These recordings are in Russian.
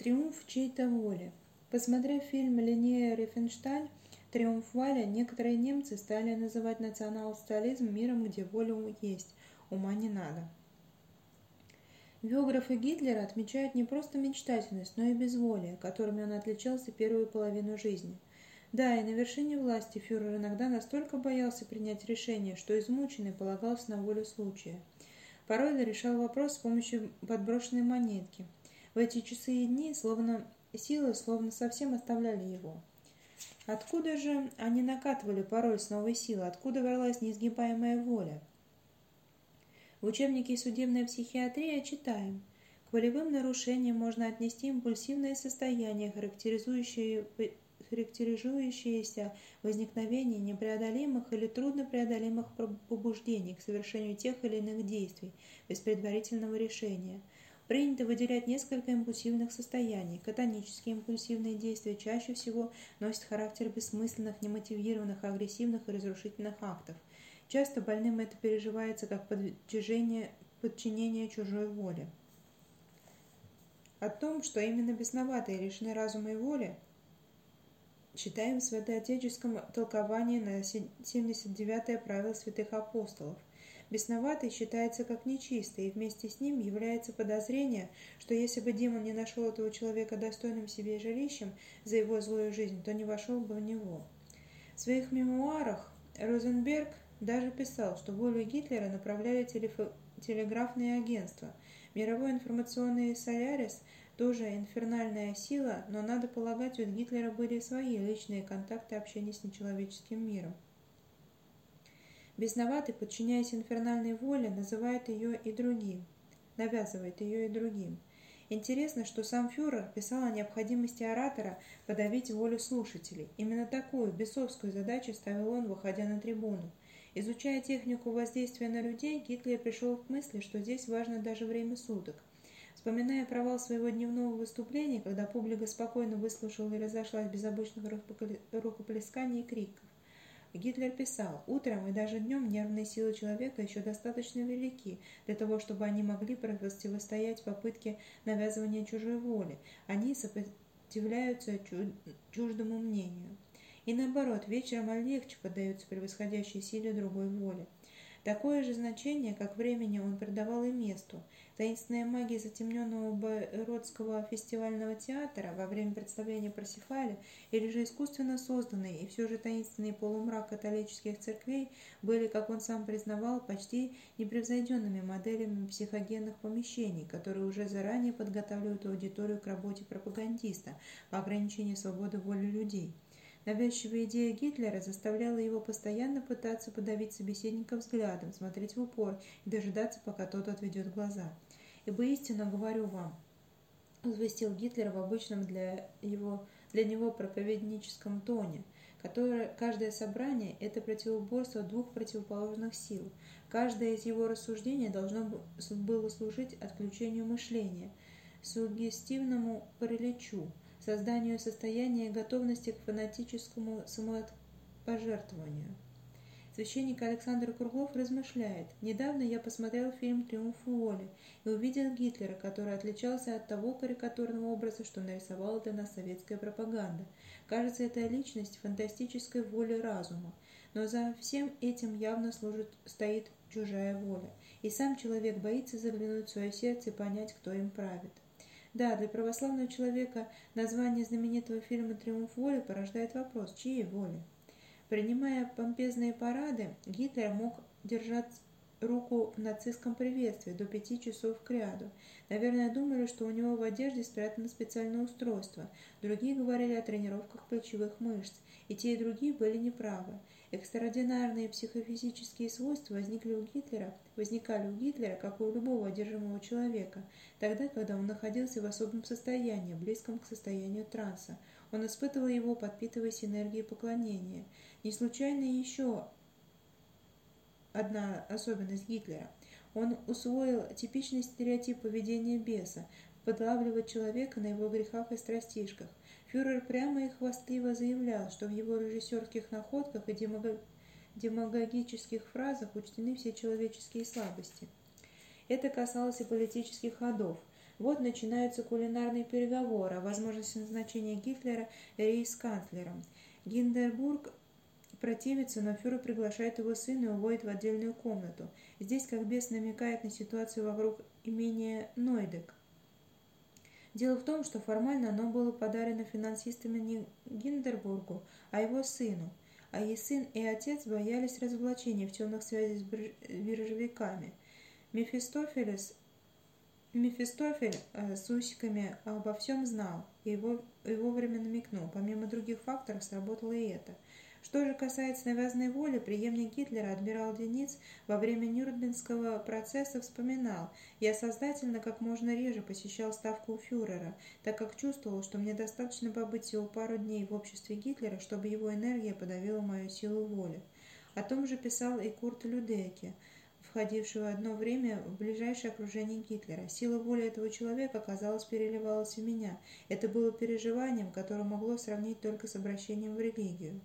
Триумф чьей-то воли. Посмотрев фильм Линнея Рифеншталь «Триумф Валя», некоторые немцы стали называть национал-социализм миром, где воля есть, ума не надо. Биографы Гитлера отмечают не просто мечтательность, но и безволие, которыми он отличался первую половину жизни. Да, и на вершине власти фюрер иногда настолько боялся принять решение, что измученный полагался на волю случая. Порой он решал вопрос с помощью подброшенной монетки – эти часы и дни словно силы словно совсем оставляли его. Откуда же они накатывали порой с новой силы? Откуда бралась неизгибаемая воля? В учебнике «Судебная психиатрия» читаем. К волевым нарушениям можно отнести импульсивное состояние, характеризующее, характеризующееся возникновение непреодолимых или труднопреодолимых побуждений к совершению тех или иных действий без предварительного решения – Принято выделять несколько импульсивных состояний. Катонические импульсивные действия чаще всего носят характер бессмысленных, немотивированных, агрессивных и разрушительных актов. Часто больным это переживается как подчинение, подчинение чужой воле. О том, что именно бесноватые лишены разума и воли, читаем в святоотеческом толковании на 79-е правило святых апостолов. Бесноватый считается как нечистый, и вместе с ним является подозрение, что если бы демон не нашел этого человека достойным себе жилищем за его злую жизнь, то не вошел бы в него. В своих мемуарах Розенберг даже писал, что волю Гитлера направляли телеграфные агентства. Мировой информационный Солярис тоже инфернальная сила, но надо полагать, у Гитлера были свои личные контакты общения с нечеловеческим миром. Бесноватый, подчиняясь инфернальной воле, называет ее и другим, навязывает ее и другим. Интересно, что сам фюрер писал о необходимости оратора подавить волю слушателей. Именно такую бесовскую задачу ставил он, выходя на трибуну. Изучая технику воздействия на людей, Гитлер пришел к мысли, что здесь важно даже время суток. Вспоминая провал своего дневного выступления, когда публика спокойно выслушала и разошлась без обычных рукоплесканий и криков, Гитлер писал, утром и даже днем нервные силы человека еще достаточно велики для того, чтобы они могли противостоять попытке навязывания чужой воли. Они сопротивляются чуждому мнению. И наоборот, вечером они легче поддаются превосходящей силе другой воли. Такое же значение, как времени, он придавал и месту. Таинственная магия затемненного Байродского фестивального театра во время представления Парсифаля или же искусственно созданный и все же таинственный полумрак католических церквей были, как он сам признавал, почти непревзойденными моделями психогенных помещений, которые уже заранее подготавливают аудиторию к работе пропагандиста по ограничению свободы воли людей. Навязчивая идея Гитлера заставляла его постоянно пытаться подавить собеседника взглядом, смотреть в упор и дожидаться, пока тот отведет глаза. «Ибо истинно говорю вам», — возвестил Гитлер в обычном для, его, для него проповедническом тоне, которое каждое собрание – это противоборство двух противоположных сил. Каждое из его рассуждений должно было служить отключению мышления, сугестивному параличу, созданию состояния готовности к фанатическому самопожертвованию. Священник Александр Круглов размышляет. Недавно я посмотрел фильм «Триумф воли» и увидел Гитлера, который отличался от того карикатурного образа, что нарисовала для нас советская пропаганда. Кажется, это личность фантастической воли разума. Но за всем этим явно служит, стоит чужая воля. И сам человек боится заглянуть в свое сердце и понять, кто им правит. Да, для православного человека название знаменитого фильма «Триумф воли» порождает вопрос, чьей воли? Принимая помпезные парады, Гитлер мог держать руку в нацистском приветствии до пяти часов к ряду. Наверное, думали, что у него в одежде спрятано специальное устройство. Другие говорили о тренировках плечевых мышц. И те, и другие были неправы. Экстраординарные психофизические свойства возникли у Гитлера, возникали у Гитлера, как у любого одержимого человека, тогда, когда он находился в особом состоянии, близком к состоянию транса. Он испытывал его, подпитываясь энергией поклонения. Не случайно еще одна особенность Гитлера. Он усвоил типичный стереотип поведения беса, подлавливать человека на его грехах и страстишках. Фюрер прямо и хвастливо заявлял, что в его режиссерских находках и демагогических фразах учтены все человеческие слабости. Это касалось и политических ходов. Вот начинаются кулинарные переговоры о возможности назначения Гитлера рейс-канцлером. Гиндербург противится, но фюрер приглашает его сына и уводит в отдельную комнату. Здесь как бес намекает на ситуацию вокруг имения Нойдек. Дело в том, что формально оно было подарено финансистами не Гиндербургу, а его сыну. А и сын, и отец боялись разоблачения в темных связях с биржевиками. Мефистофелес Мефистофель э, с усиками обо всем знал и его, и вовремя намекнул. Помимо других факторов сработало и это – что же касается навязанной воли, преемник Гитлера, адмирал Дениц, во время Нюрнбергского процесса вспоминал, «Я сознательно как можно реже посещал ставку у фюрера, так как чувствовал, что мне достаточно побыть всего пару дней в обществе Гитлера, чтобы его энергия подавила мою силу воли». О том же писал и Курт Людеке, входившего одно время в ближайшее окружение Гитлера. Сила воли этого человека, казалось, переливалась в меня. Это было переживанием, которое могло сравнить только с обращением в религию.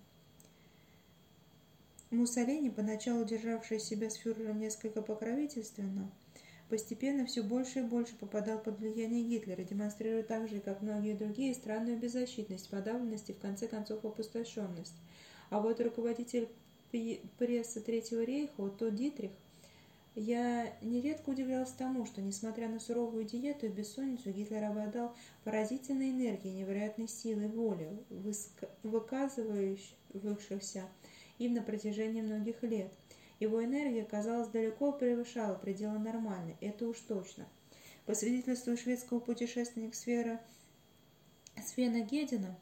Муссолини, поначалу державший себя с фюрером несколько покровительственно, постепенно все больше и больше попадал под влияние Гитлера, демонстрируя так же, как многие другие, странную беззащитность, подавленность и, в конце концов, опустошенность. А вот руководитель прессы Третьего рейха, Отто Дитрих, я нередко удивлялся тому, что, несмотря на суровую диету и бессонницу, Гитлер обладал поразительной энергией, невероятной силой воли, выказывающихся им на протяжении многих лет. Его энергия, казалось, далеко превышала пределы нормальной, это уж точно. По свидетельству шведского путешественника Свера, Свена Гедина,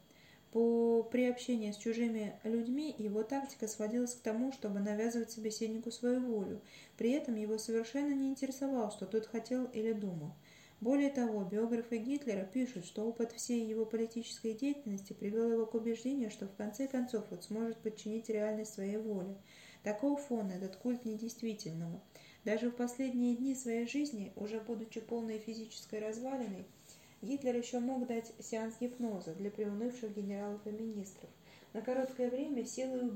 по, при общении с чужими людьми его тактика сводилась к тому, чтобы навязывать собеседнику свою волю. При этом его совершенно не интересовало, что тот хотел или думал. Более того, биографы Гитлера пишут, что опыт всей его политической деятельности привел его к убеждению, что в конце концов он сможет подчинить реальность своей воле. Такого фона этот культ недействительного. Даже в последние дни своей жизни, уже будучи полной физической развалиной, Гитлер еще мог дать сеанс гипноза для приунывших генералов и министров. На короткое время силой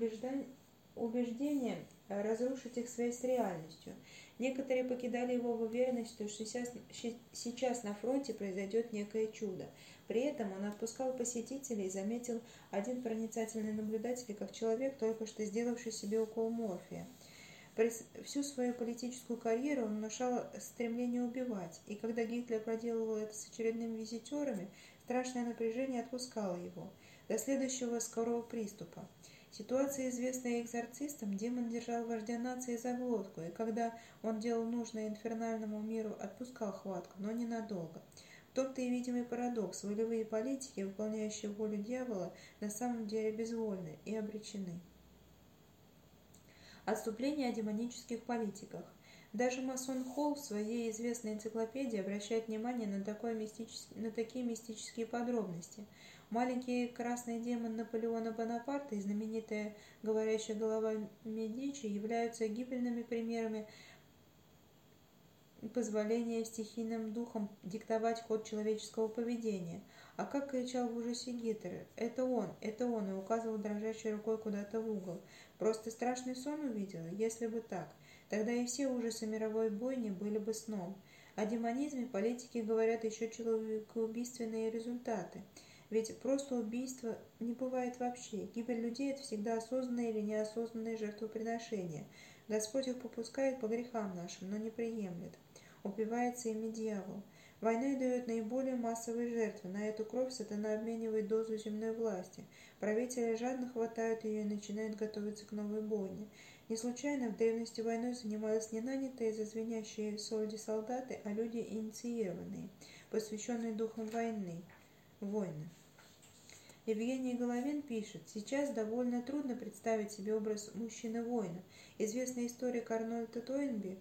убеждения разрушить их связь с реальностью – Некоторые покидали его в уверенности, что сейчас на фронте произойдет некое чудо. При этом он отпускал посетителей и заметил один проницательный наблюдатель, как человек, только что сделавший себе укол морфия. Всю свою политическую карьеру он внушал стремление убивать, и когда Гитлер проделывал это с очередными визитерами, страшное напряжение отпускало его до следующего скорого приступа. Ситуация, известная экзорцистам, демон держал вождя нации за глотку, и когда он делал нужное инфернальному миру, отпускал хватку, но ненадолго. В том-то и видимый парадокс. Волевые политики, выполняющие волю дьявола, на самом деле безвольны и обречены. Отступление о демонических политиках. Даже масон Холл в своей известной энциклопедии обращает внимание на, такое на такие мистические подробности – Маленький красный демон Наполеона Бонапарта и знаменитая говорящая голова Медичи являются гибельными примерами позволения стихийным духам диктовать ход человеческого поведения. А как кричал в ужасе Гитлер, «Это он, это он!» и указывал дрожащей рукой куда-то в угол. Просто страшный сон увидела? Если бы так, тогда и все ужасы мировой бойни были бы сном. О демонизме политики говорят еще человекоубийственные результаты – ведь просто убийство не бывает вообще. Гибель людей – это всегда осознанное или неосознанное жертвоприношение. Господь их попускает по грехам нашим, но не приемлет. Убивается ими дьявол. Война дает наиболее массовые жертвы. На эту кровь сатана обменивает дозу земной власти. Правители жадно хватают ее и начинают готовиться к новой бойне. Не случайно в древности войной занимались не нанятые за звенящие солди солдаты, а люди инициированные, посвященные духом войны. Войны. Евгений Головин пишет, сейчас довольно трудно представить себе образ мужчины-воина. Известный историк Арнольд Тойнби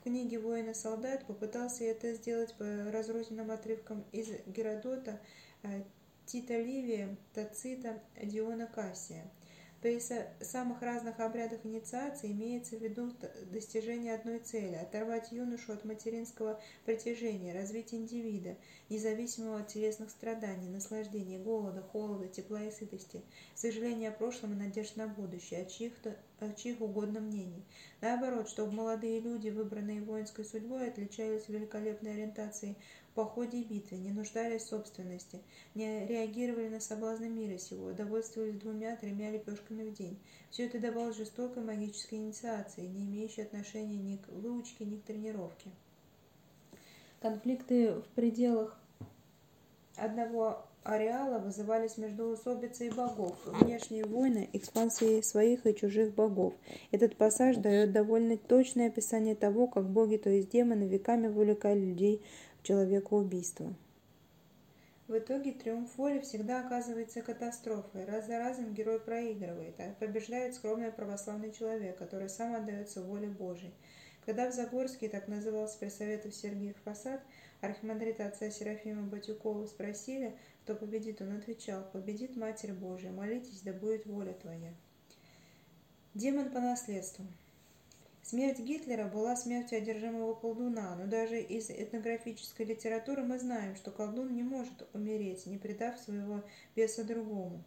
в книге «Воина-солдат» попытался это сделать по разрозненным отрывкам из Геродота, э, Тита Ливия, Тацита, Диона Кассия – при самых разных обрядах инициации имеется в виду достижение одной цели – оторвать юношу от материнского притяжения, развить индивида, независимого от телесных страданий, наслаждений, голода, холода, тепла и сытости, сожаления о прошлом и надежд на будущее, от чьих-то от чьих угодно мнений. Наоборот, чтобы молодые люди, выбранные воинской судьбой, отличались великолепной ориентацией походе и битве, не нуждались в собственности, не реагировали на соблазны мира сего, довольствовались двумя-тремя лепешками в день. Все это давалось жестокой магической инициации, не имеющей отношения ни к выучке, ни к тренировке. Конфликты в пределах одного ареала вызывались междоусобицей богов, внешние войны, экспансией своих и чужих богов. Этот пассаж дает довольно точное описание того, как боги, то есть демоны, веками вовлекали людей в человекоубийство. В итоге триумф воли всегда оказывается катастрофой. Раз за разом герой проигрывает, а побеждает скромный православный человек, который сам отдается воле Божьей. Когда в Загорске, так назывался Пресоветов Сергиев Посад, архимандрита отца Серафима Батюкова спросили, кто победит, он отвечал, победит Матерь Божия, молитесь, да будет воля твоя. Демон по наследству. Смерть Гитлера была смертью одержимого колдуна, но даже из этнографической литературы мы знаем, что колдун не может умереть, не предав своего беса другому.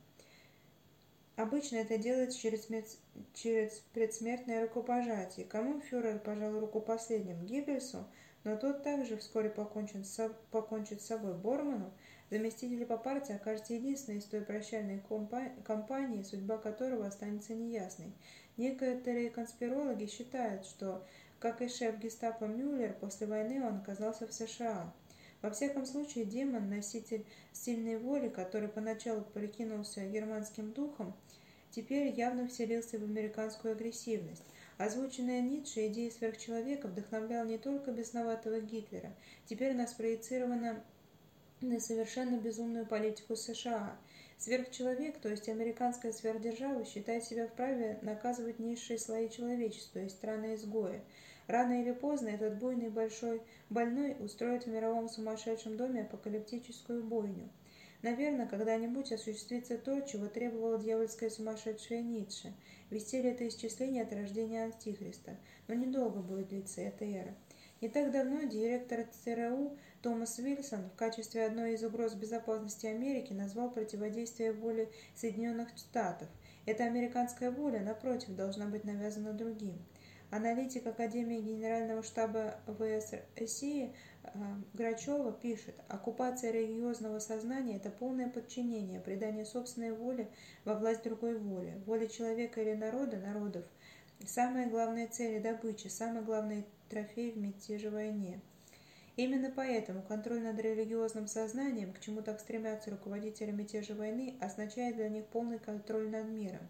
Обычно это делается через, через предсмертное рукопожатие. Кому фюрер пожал руку последним? Гиббельсу, но тот также вскоре покончит, с, покончит с собой Борману. Заместитель по партии окажется единственной из той прощальной кампании, судьба которого останется неясной. Некоторые конспирологи считают, что, как и шеф гестапо Мюллер, после войны он оказался в США. Во всяком случае, демон, носитель сильной воли, который поначалу прикинулся германским духом, теперь явно вселился в американскую агрессивность. Озвученная Ницше идея сверхчеловека вдохновляла не только бесноватого Гитлера, теперь она спроецирована на совершенно безумную политику США – Сверхчеловек, то есть американская сверхдержава, считает себя вправе наказывать низшие слои человечества, то есть страны-изгои. Рано или поздно этот буйный большой больной устроит в мировом сумасшедшем доме апокалиптическую бойню. Наверное, когда-нибудь осуществится то, чего требовала дьявольская сумасшедшая Ницше – вести это исчисление от рождения Антихриста. Но недолго будет длиться эта эра. Не так давно директор ЦРУ Томас Вильсон в качестве одной из угроз безопасности Америки назвал противодействие воле Соединенных Штатов. Эта американская воля, напротив, должна быть навязана другим. Аналитик Академии Генерального штаба ВС России э, Грачева пишет, оккупация религиозного сознания – это полное подчинение, предание собственной воли во власть другой воли, воли человека или народа, народов. Самая главная цель и добыча, самый главный трофей в мятеже войне. Именно поэтому контроль над религиозным сознанием, к чему так стремятся руководители мятежа войны, означает для них полный контроль над миром.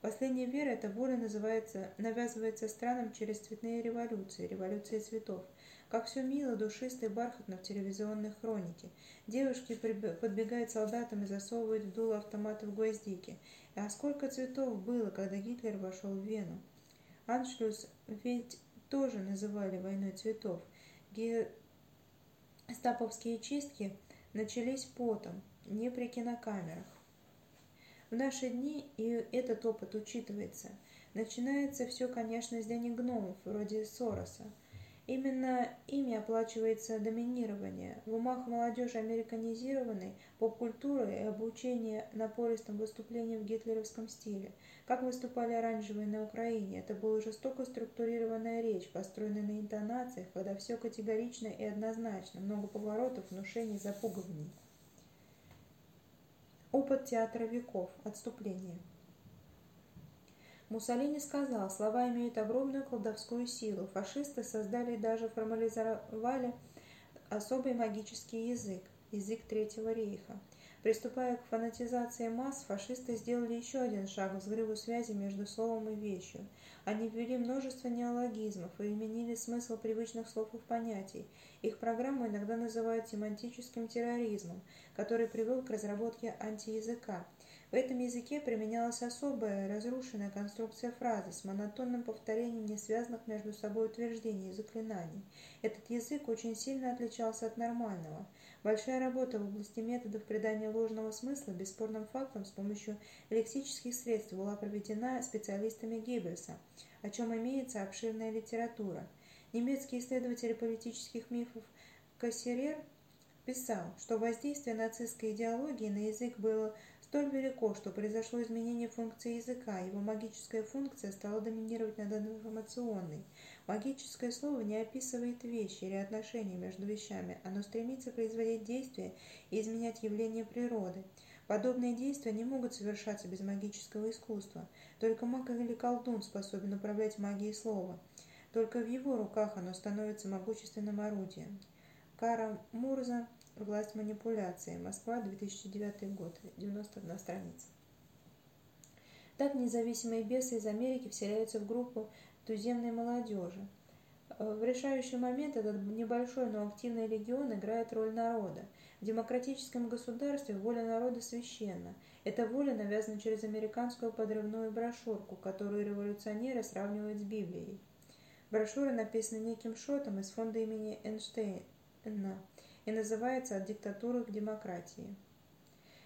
Последняя вера эта воля называется, навязывается странам через цветные революции, революции цветов. Как все мило, душисто и бархатно в телевизионной хронике. Девушки подбегают солдатам и засовывают в дуло автоматов гвоздики. А сколько цветов было, когда Гитлер вошел в Вену? Аншлюс ведь тоже называли войной цветов. Гестаповские чистки начались потом, не при кинокамерах. В наши дни и этот опыт учитывается. Начинается все, конечно, с денег гномов, вроде Сороса – Именно ими оплачивается доминирование. В умах молодежи американизированной поп-культуры и обучение напористым выступлениям в гитлеровском стиле. Как выступали оранжевые на Украине, это была жестоко структурированная речь, построенная на интонациях, когда все категорично и однозначно, много поворотов, внушений, запугиваний. Опыт театра веков. Отступление. Муссолини сказал, слова имеют огромную колдовскую силу. Фашисты создали и даже формализовали особый магический язык, язык Третьего рейха. Приступая к фанатизации масс, фашисты сделали еще один шаг к взрыву связи между словом и вещью. Они ввели множество неологизмов и изменили смысл привычных слов и понятий. Их программу иногда называют семантическим терроризмом, который привел к разработке антиязыка – в этом языке применялась особая, разрушенная конструкция фразы с монотонным повторением несвязанных между собой утверждений и заклинаний. Этот язык очень сильно отличался от нормального. Большая работа в области методов придания ложного смысла бесспорным фактам с помощью лексических средств была проведена специалистами Геббельса, о чем имеется обширная литература. Немецкий исследователь политических мифов Кассерер писал, что воздействие нацистской идеологии на язык было столь велико, что произошло изменение функции языка, его магическая функция стала доминировать над информационной. Магическое слово не описывает вещи или отношения между вещами, оно стремится производить действия и изменять явления природы. Подобные действия не могут совершаться без магического искусства. Только маг или колдун способен управлять магией слова. Только в его руках оно становится могущественным орудием. Кара Мурза Власть манипуляции. Москва, 2009 год. 91 страница. Так независимые бесы из Америки вселяются в группу туземной молодежи. В решающий момент этот небольшой, но активный легион играет роль народа. В демократическом государстве воля народа священна. Эта воля навязана через американскую подрывную брошюрку, которую революционеры сравнивают с Библией. Брошюра написана неким Шотом из фонда имени Эйнштейна и называется «От диктатуры к демократии».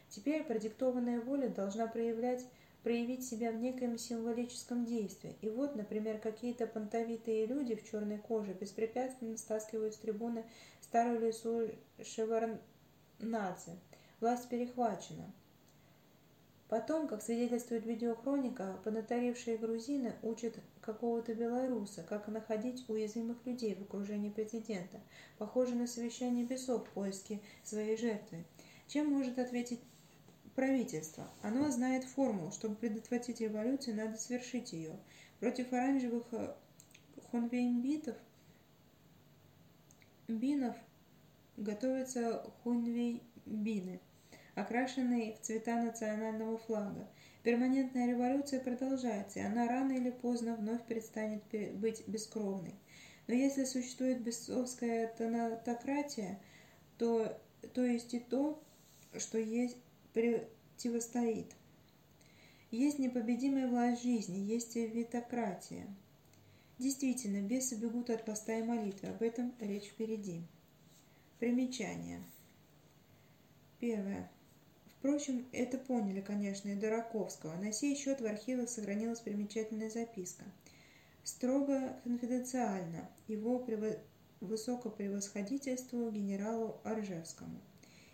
Теперь продиктованная воля должна проявлять, проявить себя в некоем символическом действии. И вот, например, какие-то понтовитые люди в черной коже беспрепятственно стаскивают с трибуны старую лесу Шеварнадзе. Власть перехвачена. Потом, как свидетельствует видеохроника, понатарившие грузины учат какого-то белоруса, как находить уязвимых людей в окружении президента, похоже на совещание бесов в поиске своей жертвы. Чем может ответить правительство? Оно знает формулу, чтобы предотвратить революцию, надо свершить ее. Против оранжевых э, хунвейнбитов бинов готовятся хунвейбины окрашенные в цвета национального флага. Перманентная революция продолжается, и она рано или поздно вновь перестанет быть бескровной. Но если существует бесовская тонатократия, то, то есть и то, что есть противостоит. Есть непобедимая власть жизни, есть витократия. Действительно, бесы бегут от поста и молитвы, об этом речь впереди. Примечание. Первое. Впрочем, это поняли, конечно, и Дураковского. На сей счет в архивах сохранилась примечательная записка. Строго конфиденциально его прево... высокопревосходительству генералу Аржевскому.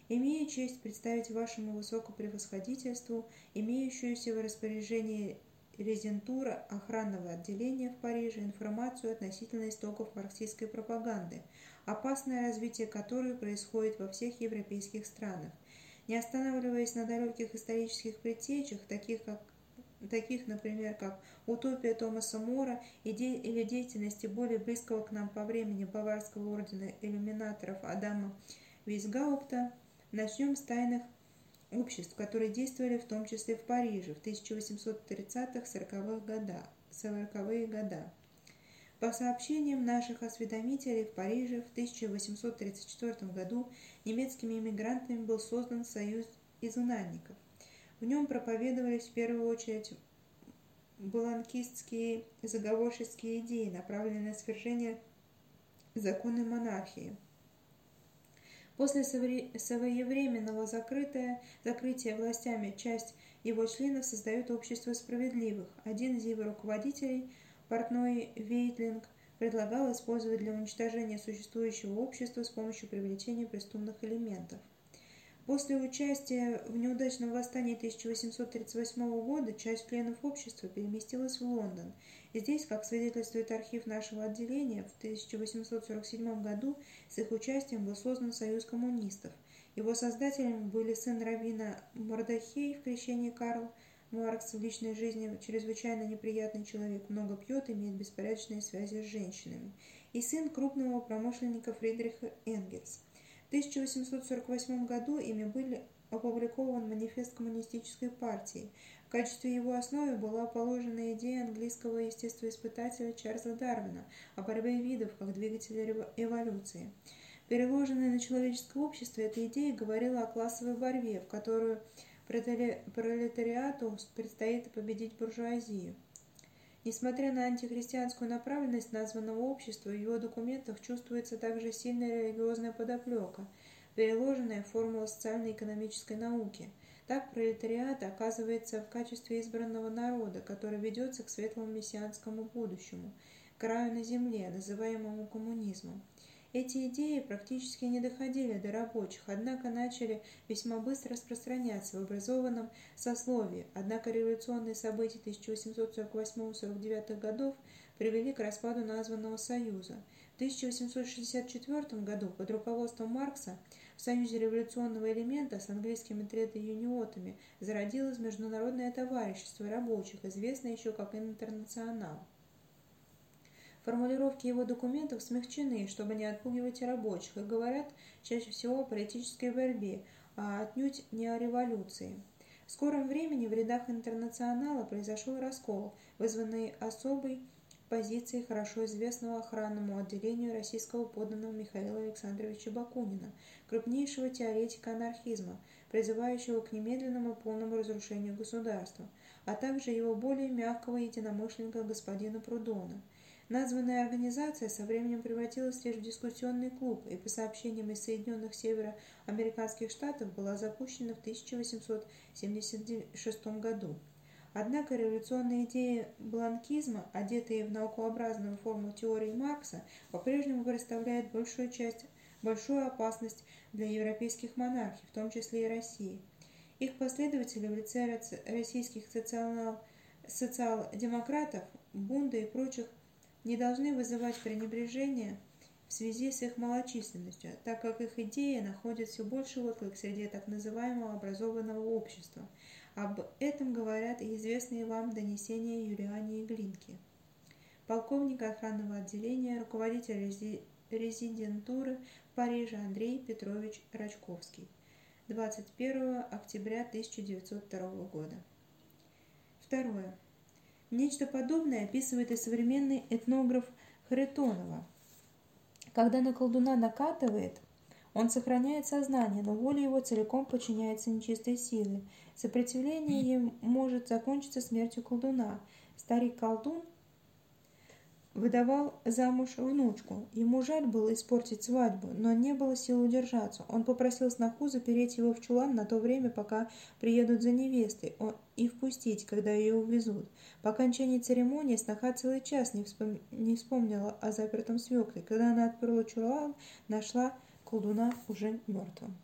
Имею честь представить вашему высокопревосходительству имеющуюся в распоряжении резентура охранного отделения в Париже информацию относительно истоков марксистской пропаганды, опасное развитие которой происходит во всех европейских странах – не останавливаясь на далеких исторических предтечах, таких, как, таких, например, как «Утопия» Томаса Мора или деятельности более близкого к нам по времени Баварского ордена иллюминаторов Адама Висгаупта, начнем с тайных обществ, которые действовали в том числе в Париже в 1830-40-х годах. 40-е года. По сообщениям наших осведомителей, в Париже в 1834 году немецкими иммигрантами был создан союз изгнанников. В нем проповедовались в первую очередь баланкистские заговорческие идеи, направленные на свержение законной монархии. После своевременного закрытия, закрытия властями часть его членов создает общество справедливых. Один из его руководителей – Портной Вейтлинг предлагал использовать для уничтожения существующего общества с помощью привлечения преступных элементов. После участия в неудачном восстании 1838 года часть членов общества переместилась в Лондон. Здесь, как свидетельствует архив нашего отделения, в 1847 году с их участием был создан Союз коммунистов. Его создателями были сын Равина Мордахей в крещении Карл, Маркс в личной жизни чрезвычайно неприятный человек, много пьет, имеет беспорядочные связи с женщинами. И сын крупного промышленника Фридриха Энгельс. В 1848 году ими были опубликован манифест коммунистической партии. В качестве его основы была положена идея английского естествоиспытателя Чарльза Дарвина о борьбе видов как двигателе эволюции. Переложенная на человеческое общество, эта идея говорила о классовой борьбе, в которую пролетариату предстоит победить буржуазию. Несмотря на антихристианскую направленность названного общества, в его документах чувствуется также сильная религиозная подоплека, переложенная формула социально-экономической науки. Так пролетариат оказывается в качестве избранного народа, который ведется к светлому мессианскому будущему, краю на земле, называемому коммунизмом. Эти идеи практически не доходили до рабочих, однако начали весьма быстро распространяться в образованном сословии. Однако революционные события 1848-49 годов привели к распаду названного союза. В 1864 году под руководством Маркса в Союзе революционного элемента с английскими трето-юниотами зародилось Международное товарищество рабочих, известное еще как Интернационал. Формулировки его документов смягчены, чтобы не отпугивать рабочих, и говорят чаще всего о политической борьбе, а отнюдь не о революции. В скором времени в рядах интернационала произошел раскол, вызванный особой позиции хорошо известного охранному отделению российского подданного Михаила Александровича Бакунина, крупнейшего теоретика анархизма, призывающего к немедленному полному разрушению государства, а также его более мягкого единомышленника господина Прудона. Названная организация со временем превратилась лишь в дискуссионный клуб и по сообщениям из Соединенных Североамериканских Штатов была запущена в 1876 году. Однако революционные идеи бланкизма, одетые в наукообразную форму теории Маркса, по-прежнему представляют большую часть, большую опасность для европейских монархий, в том числе и России. Их последователи в лице российских социал- социал-демократов, Бунда и прочих не должны вызывать пренебрежение в связи с их малочисленностью, так как их идеи находят все больше отклик среди так называемого образованного общества – об этом говорят и известные вам донесения Юлиани и Глинки. Полковник охранного отделения, руководитель резидентуры в Париже Андрей Петрович Рачковский. 21 октября 1902 года. Второе. Нечто подобное описывает и современный этнограф Харитонова. Когда на колдуна накатывает – он сохраняет сознание, но воля его целиком подчиняется нечистой силе. Сопротивление ей может закончиться смертью колдуна. Старик-колдун выдавал замуж внучку. Ему жаль было испортить свадьбу, но не было сил удержаться. Он попросил сноху запереть его в чулан на то время, пока приедут за невестой, и впустить, когда ее увезут. По окончании церемонии сноха целый час не, вспом... не вспомнила о запертом свекле. Когда она открыла чулан, нашла колдуна уже мертвым.